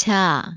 恰。